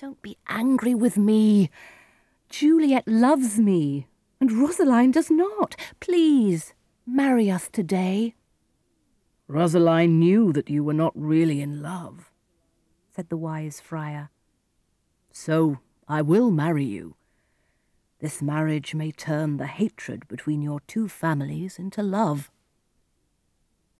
Don't be angry with me. Juliet loves me, and Rosaline does not. Please, marry us today. Rosaline knew that you were not really in love, said the wise friar. So I will marry you. This marriage may turn the hatred between your two families into love.